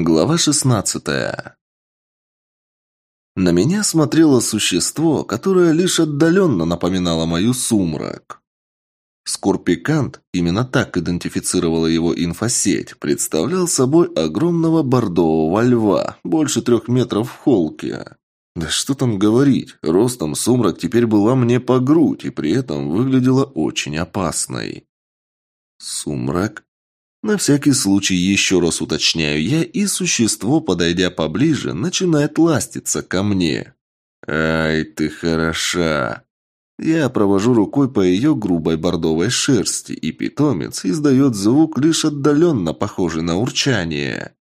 Глава 16 На меня смотрело существо, которое лишь отдаленно напоминало мою сумрак. Скорпикант, именно так идентифицировала его инфосеть, представлял собой огромного бордового льва, больше трех метров в холке. Да что там говорить, ростом сумрак теперь была мне по грудь и при этом выглядела очень опасной. Сумрак на всякий случай еще раз уточняю я, и существо, подойдя поближе, начинает ластиться ко мне. «Ай, ты хороша!» Я провожу рукой по ее грубой бордовой шерсти, и питомец издает звук, лишь отдаленно похожий на урчание.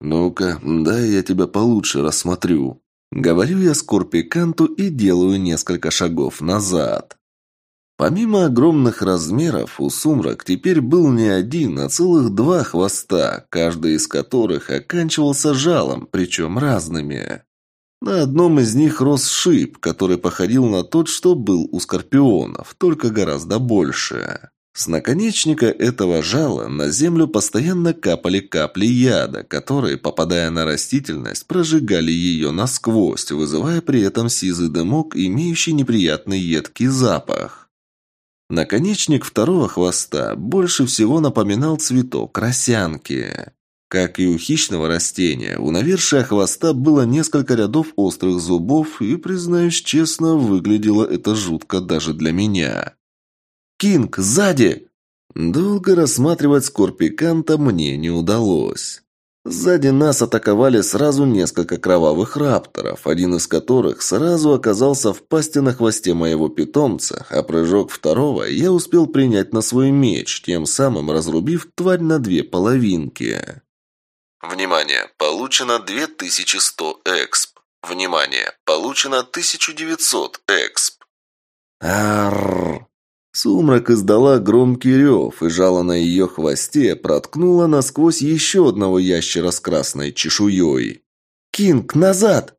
«Ну-ка, дай я тебя получше рассмотрю». Говорю я скорпиканту и делаю несколько шагов назад. Помимо огромных размеров, у сумрак теперь был не один, а целых два хвоста, каждый из которых оканчивался жалом, причем разными. На одном из них рос шип, который походил на тот, что был у скорпионов, только гораздо больше. С наконечника этого жала на землю постоянно капали капли яда, которые, попадая на растительность, прожигали ее насквозь, вызывая при этом сизый дымок, имеющий неприятный едкий запах. Наконечник второго хвоста больше всего напоминал цветок росянки. Как и у хищного растения, у навершия хвоста было несколько рядов острых зубов, и, признаюсь честно, выглядело это жутко даже для меня. «Кинг, сзади!» Долго рассматривать скорпиканта мне не удалось. Сзади нас атаковали сразу несколько кровавых рапторов, один из которых сразу оказался в пасти на хвосте моего питомца, а прыжок второго я успел принять на свой меч, тем самым разрубив тварь на две половинки. Внимание! Получено 2100 эксп. Внимание! Получено 1900 эксп. Арррр! Сумрак издала громкий рев, и жало на ее хвосте проткнуло насквозь еще одного ящера с красной чешуей. «Кинг, назад!»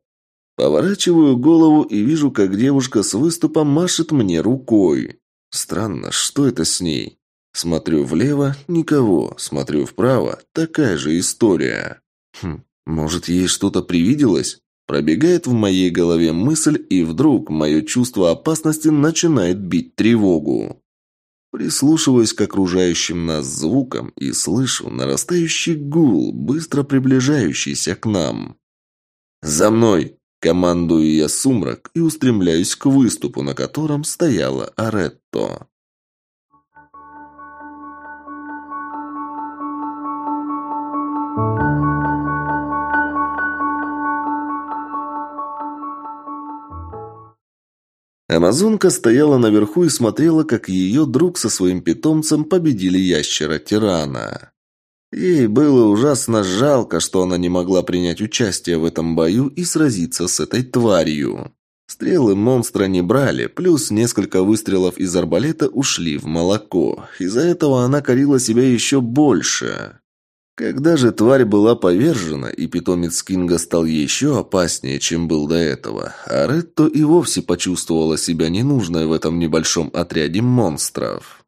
Поворачиваю голову и вижу, как девушка с выступа машет мне рукой. Странно, что это с ней? Смотрю влево – никого, смотрю вправо – такая же история. Хм, может, ей что-то привиделось? Пробегает в моей голове мысль, и вдруг мое чувство опасности начинает бить тревогу. Прислушиваюсь к окружающим нас звукам и слышу нарастающий гул, быстро приближающийся к нам. «За мной!» – командую я сумрак и устремляюсь к выступу, на котором стояла Аретто. Амазонка стояла наверху и смотрела, как ее друг со своим питомцем победили ящера-тирана. Ей было ужасно жалко, что она не могла принять участие в этом бою и сразиться с этой тварью. Стрелы монстра не брали, плюс несколько выстрелов из арбалета ушли в молоко. Из-за этого она корила себя еще больше. Когда же тварь была повержена, и питомец Кинга стал еще опаснее, чем был до этого, а Ретто и вовсе почувствовала себя ненужной в этом небольшом отряде монстров.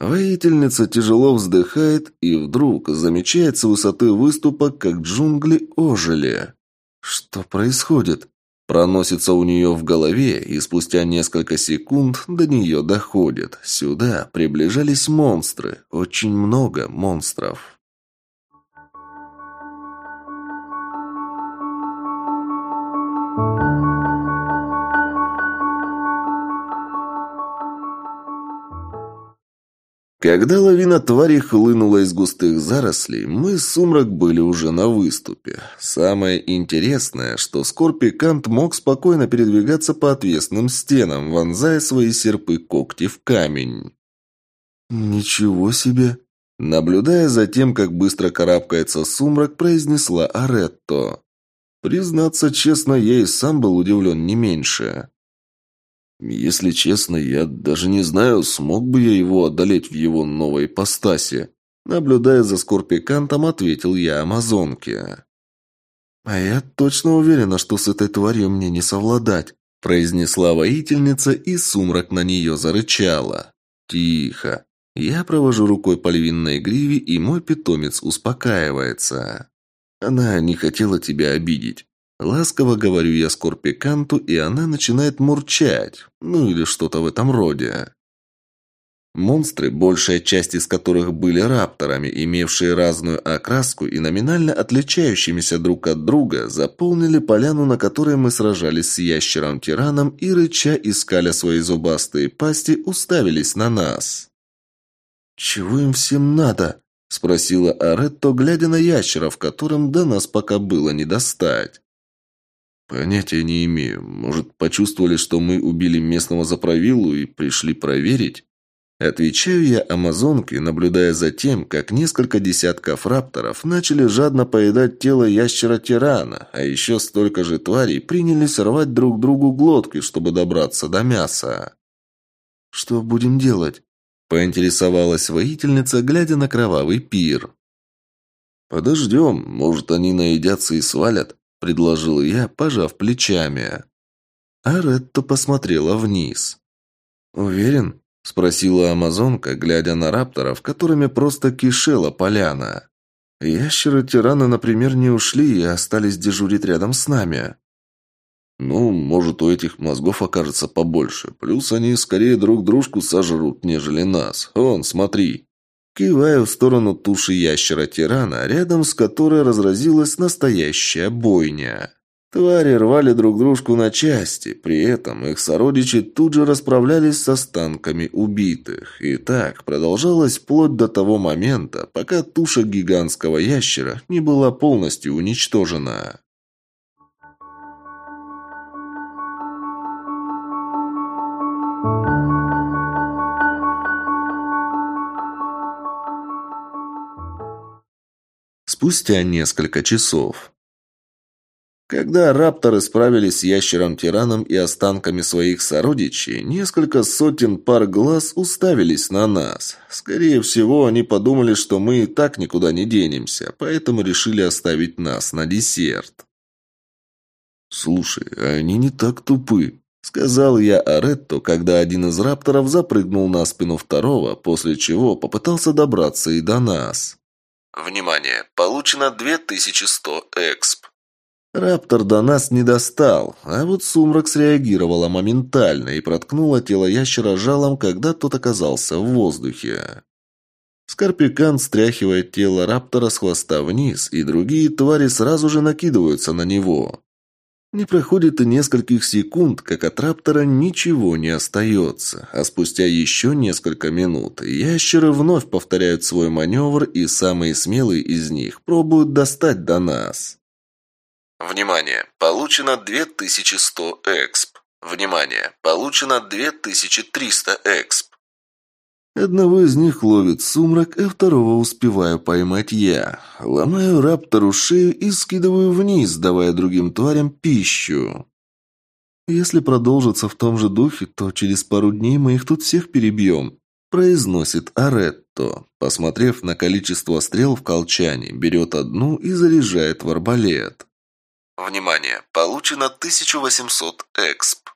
Воительница тяжело вздыхает и вдруг замечает с высоты выступа, как джунгли ожили. Что происходит? Проносится у нее в голове, и спустя несколько секунд до нее доходит. Сюда приближались монстры, очень много монстров. Когда лавина твари хлынула из густых зарослей, мы с Сумрак были уже на выступе. Самое интересное, что Скорпикант мог спокойно передвигаться по отвесным стенам, вонзая свои серпы-когти в камень. «Ничего себе!» Наблюдая за тем, как быстро карабкается Сумрак, произнесла Аретто. Признаться честно, я и сам был удивлен не меньше. Если честно, я даже не знаю, смог бы я его одолеть в его новой ипостаси. Наблюдая за скорпикантом, ответил я амазонке. «А я точно уверена, что с этой тварью мне не совладать», произнесла воительница, и сумрак на нее зарычала. «Тихо. Я провожу рукой по львиной гриве, и мой питомец успокаивается». Она не хотела тебя обидеть. Ласково говорю я Скорпиканту, и она начинает мурчать. Ну или что-то в этом роде. Монстры, большая часть из которых были рапторами, имевшие разную окраску и номинально отличающимися друг от друга, заполнили поляну, на которой мы сражались с ящером-тираном и, рыча искали свои зубастые пасти, уставились на нас. «Чего им всем надо?» – спросила Аретто, глядя на ящеров, которым до нас пока было не достать. «Понятия не имею. Может, почувствовали, что мы убили местного заправилу и пришли проверить?» Отвечаю я амазонке, наблюдая за тем, как несколько десятков рапторов начали жадно поедать тело ящера-тирана, а еще столько же тварей принялись рвать друг другу глотки, чтобы добраться до мяса. «Что будем делать?» – поинтересовалась воительница, глядя на кровавый пир. «Подождем, может, они наедятся и свалят», – предложил я, пожав плечами. А Ретто посмотрела вниз. «Уверен?» Спросила амазонка, глядя на рапторов, которыми просто кишела поляна. Ящеры-тираны, например, не ушли и остались дежурить рядом с нами. Ну, может, у этих мозгов окажется побольше. Плюс они скорее друг дружку сожрут, нежели нас. Вон, смотри. Киваю в сторону туши ящера-тирана, рядом с которой разразилась настоящая бойня. Твари рвали друг дружку на части, при этом их сородичи тут же расправлялись с останками убитых. И так продолжалось вплоть до того момента, пока туша гигантского ящера не была полностью уничтожена. Спустя несколько часов. Когда рапторы справились с ящером-тираном и останками своих сородичей, несколько сотен пар глаз уставились на нас. Скорее всего, они подумали, что мы и так никуда не денемся, поэтому решили оставить нас на десерт. «Слушай, они не так тупы», — сказал я Аретто, когда один из рапторов запрыгнул на спину второго, после чего попытался добраться и до нас. «Внимание! Получено 2100 эксп. Раптор до нас не достал, а вот сумрак среагировала моментально и проткнула тело ящера жалом, когда тот оказался в воздухе. Скорпикан стряхивает тело раптора с хвоста вниз, и другие твари сразу же накидываются на него. Не проходит и нескольких секунд, как от раптора ничего не остается, а спустя еще несколько минут ящеры вновь повторяют свой маневр, и самые смелые из них пробуют достать до нас. Внимание! Получено 2100 эксп. Внимание! Получено 2300 эксп. Одного из них ловит сумрак, а второго успеваю поймать я. Ломаю раптору шею и скидываю вниз, давая другим тварям пищу. Если продолжится в том же духе, то через пару дней мы их тут всех перебьем, произносит Аретто. Посмотрев на количество стрел в колчане, берет одну и заряжает в арбалет. Внимание! Получено 1800 эксп.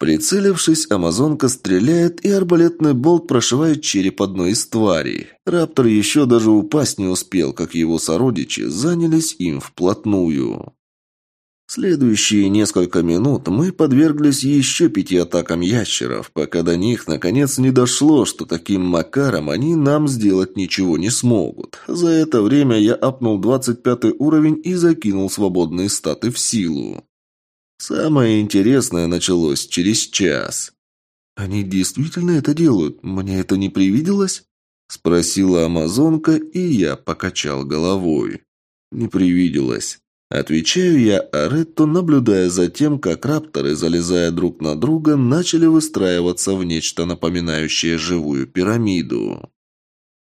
Прицелившись, амазонка стреляет, и арбалетный болт прошивает череп одной из тварей. Раптор еще даже упасть не успел, как его сородичи занялись им вплотную. Следующие несколько минут мы подверглись еще пяти атакам ящеров, пока до них наконец не дошло, что таким макаром они нам сделать ничего не смогут. За это время я апнул 25 уровень и закинул свободные статы в силу. Самое интересное началось через час. «Они действительно это делают? Мне это не привиделось?» Спросила амазонка, и я покачал головой. «Не привиделось». Отвечаю я Аретто, наблюдая за тем, как рапторы, залезая друг на друга, начали выстраиваться в нечто напоминающее живую пирамиду.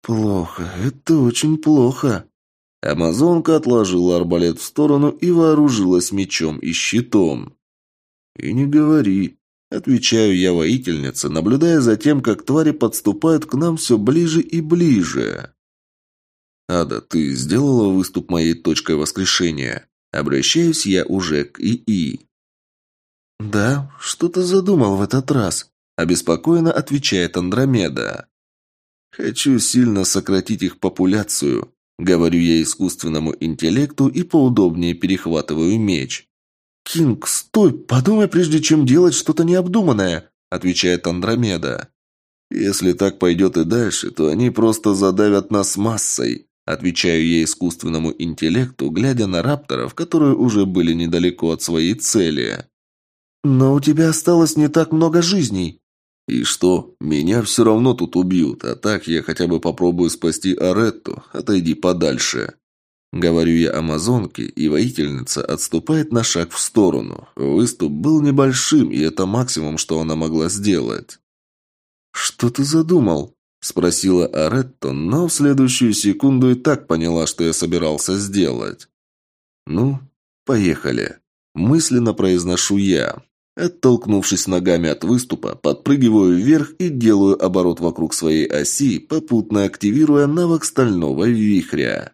«Плохо, это очень плохо». Амазонка отложила арбалет в сторону и вооружилась мечом и щитом. «И не говори», — отвечаю я воительнице, наблюдая за тем, как твари подступают к нам все ближе и ближе. «Ада, ты сделала выступ моей точкой воскрешения?» Обращаюсь я уже к ИИ. «Да, что ты задумал в этот раз?» Обеспокоенно отвечает Андромеда. «Хочу сильно сократить их популяцию», Говорю я искусственному интеллекту и поудобнее перехватываю меч. «Кинг, стой! Подумай, прежде чем делать что-то необдуманное!» отвечает Андромеда. «Если так пойдет и дальше, то они просто задавят нас массой», отвечаю я искусственному интеллекту, глядя на рапторов, которые уже были недалеко от своей цели. «Но у тебя осталось не так много жизней». «И что? Меня все равно тут убьют, а так я хотя бы попробую спасти Аретту. Отойди подальше». Говорю я амазонке, и воительница отступает на шаг в сторону. Выступ был небольшим, и это максимум, что она могла сделать. «Что ты задумал?» – спросила Аретто, но в следующую секунду и так поняла, что я собирался сделать. «Ну, поехали». Мысленно произношу я. Оттолкнувшись ногами от выступа, подпрыгиваю вверх и делаю оборот вокруг своей оси, попутно активируя навык стального вихря.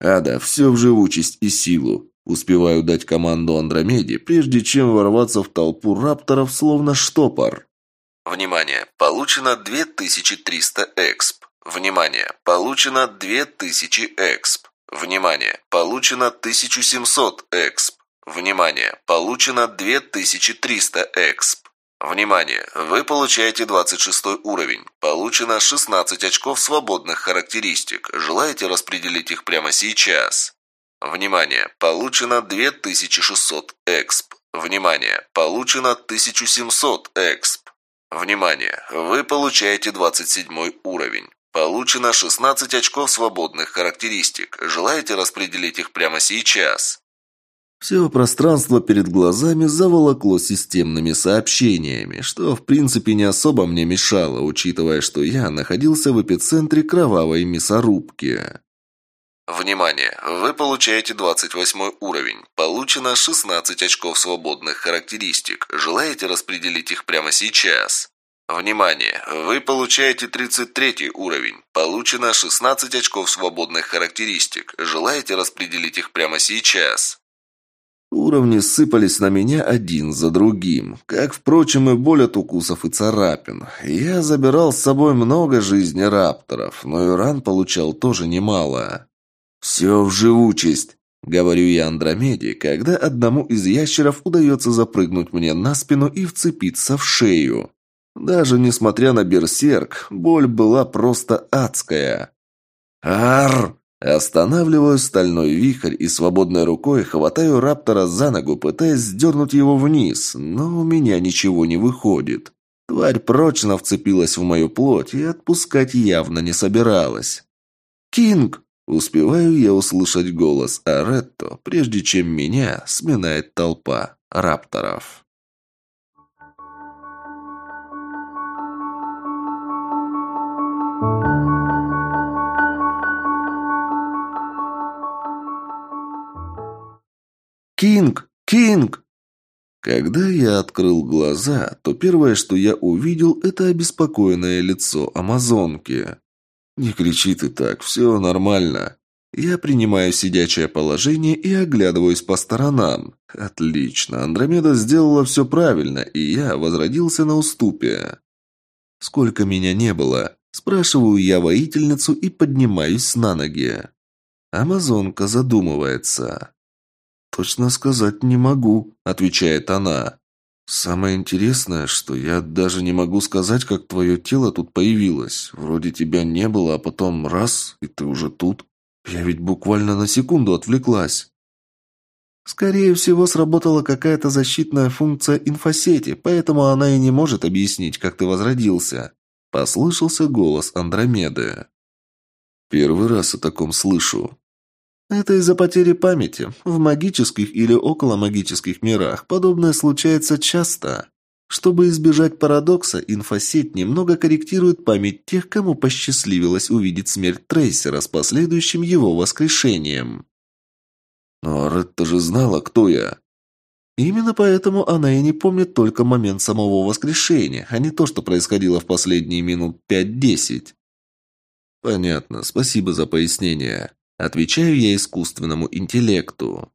Ада, все в живучесть и силу. Успеваю дать команду Андромеде, прежде чем ворваться в толпу рапторов, словно штопор. Внимание! Получено 2300 эксп. Внимание! Получено 2000 эксп. Внимание! Получено 1700 эксп. Внимание! Получено 2300 эксп. Внимание! Вы получаете 26 уровень. Получено 16 очков свободных характеристик. Желаете распределить их прямо сейчас? Внимание! Получено 2600 эксп. Внимание! Получено 1700 эксп. Внимание! Вы получаете 27 уровень. Получено 16 очков свободных характеристик. Желаете распределить их прямо сейчас? Все пространство перед глазами заволокло системными сообщениями, что в принципе не особо мне мешало, учитывая, что я находился в эпицентре кровавой мясорубки. Внимание! Вы получаете 28 уровень. Получено 16 очков свободных характеристик. Желаете распределить их прямо сейчас? Внимание! Вы получаете 33 уровень. Получено 16 очков свободных характеристик. Желаете распределить их прямо сейчас? Уровни сыпались на меня один за другим, как, впрочем, и боль от укусов и царапин. Я забирал с собой много жизни рапторов, но и ран получал тоже немало. «Все в живучесть», — говорю я Андромеде, когда одному из ящеров удается запрыгнуть мне на спину и вцепиться в шею. Даже несмотря на берсерк, боль была просто адская. «Арр!» Останавливаю стальной вихрь и свободной рукой хватаю раптора за ногу, пытаясь сдернуть его вниз, но у меня ничего не выходит. Тварь прочно вцепилась в мою плоть и отпускать явно не собиралась. «Кинг!» Успеваю я услышать голос Аретто, прежде чем меня сминает толпа рапторов. «Кинг! Кинг!» Когда я открыл глаза, то первое, что я увидел, это обеспокоенное лицо амазонки. «Не кричи ты так, все нормально». Я принимаю сидячее положение и оглядываюсь по сторонам. Отлично, Андромеда сделала все правильно, и я возродился на уступе. «Сколько меня не было?» Спрашиваю я воительницу и поднимаюсь на ноги. Амазонка задумывается. «Точно сказать не могу», — отвечает она. «Самое интересное, что я даже не могу сказать, как твое тело тут появилось. Вроде тебя не было, а потом раз, и ты уже тут. Я ведь буквально на секунду отвлеклась». Скорее всего, сработала какая-то защитная функция инфосети, поэтому она и не может объяснить, как ты возродился. Послышался голос Андромеды. Первый раз о таком слышу. Это из-за потери памяти. В магических или околомагических мирах подобное случается часто. Чтобы избежать парадокса, инфосеть немного корректирует память тех, кому посчастливилось увидеть смерть Трейсера с последующим его воскрешением. Но Ретта же знала, кто я. Именно поэтому она и не помнит только момент самого воскрешения, а не то, что происходило в последние минут пять-десять. Понятно, спасибо за пояснение. Отвечаю я искусственному интеллекту.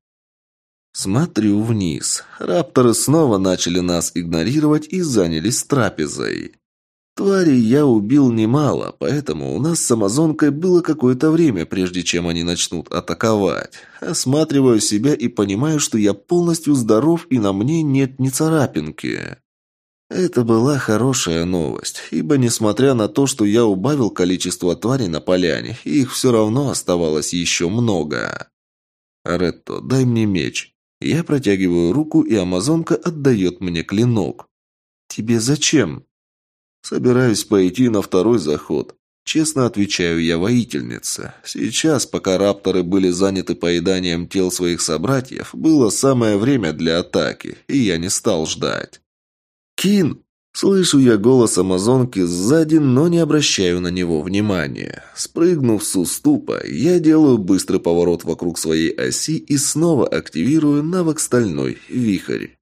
Смотрю вниз. Рапторы снова начали нас игнорировать и занялись трапезой. Тварей я убил немало, поэтому у нас с амазонкой было какое-то время, прежде чем они начнут атаковать. Осматриваю себя и понимаю, что я полностью здоров и на мне нет ни царапинки. Это была хорошая новость, ибо несмотря на то, что я убавил количество тварей на поляне, их все равно оставалось еще много. «Ретто, дай мне меч». Я протягиваю руку, и амазонка отдает мне клинок. «Тебе зачем?» «Собираюсь пойти на второй заход. Честно отвечаю я воительнице. Сейчас, пока рапторы были заняты поеданием тел своих собратьев, было самое время для атаки, и я не стал ждать. «Кин!» Слышу я голос амазонки сзади, но не обращаю на него внимания. Спрыгнув с уступа, я делаю быстрый поворот вокруг своей оси и снова активирую навык «Стальной вихрь».